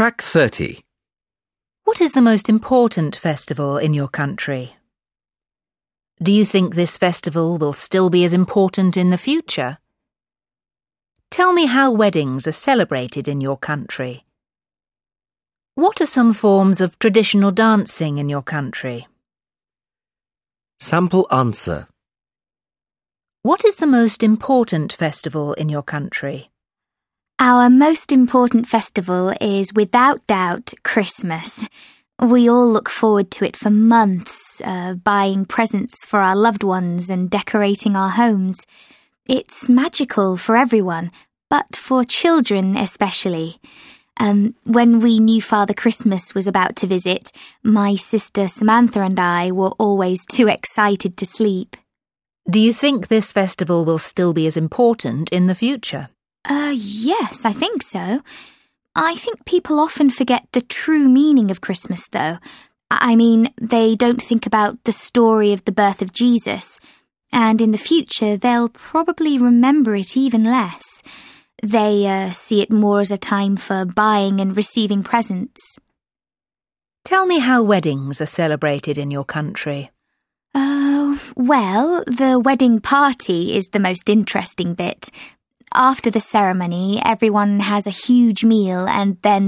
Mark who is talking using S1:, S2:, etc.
S1: Track 30.
S2: What is the most important festival in your country? Do you think this festival will still be as important in the future? Tell me how weddings are celebrated in your country. What are some forms of traditional dancing in your country?
S1: Sample answer.
S2: What is the most important festival in your country?
S3: Our most important festival is without doubt Christmas. We all look forward to it for months, uh, buying presents for our loved ones and decorating our homes. It's magical for everyone, but for children especially. Um, when we knew Father Christmas was about to visit, my sister Samantha and I were always too excited to sleep.
S2: Do you think this festival will still be as important in the future?
S3: Uh, yes, I think so. I think people often forget the true meaning of Christmas, though. I mean, they don't think about the story of the birth of Jesus, and in the future they'll probably remember it even less. They uh, see it more as a time for buying and receiving presents.
S2: Tell me how weddings are celebrated in your country.
S3: Oh, well, the wedding party is the most interesting bit. After the ceremony, everyone has a huge meal and then